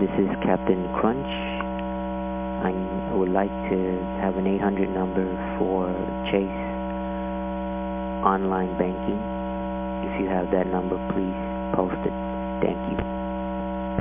This is Captain Crunch. I would like to have an 800 number for Chase online banking. If you have that number, please post it. Thank you.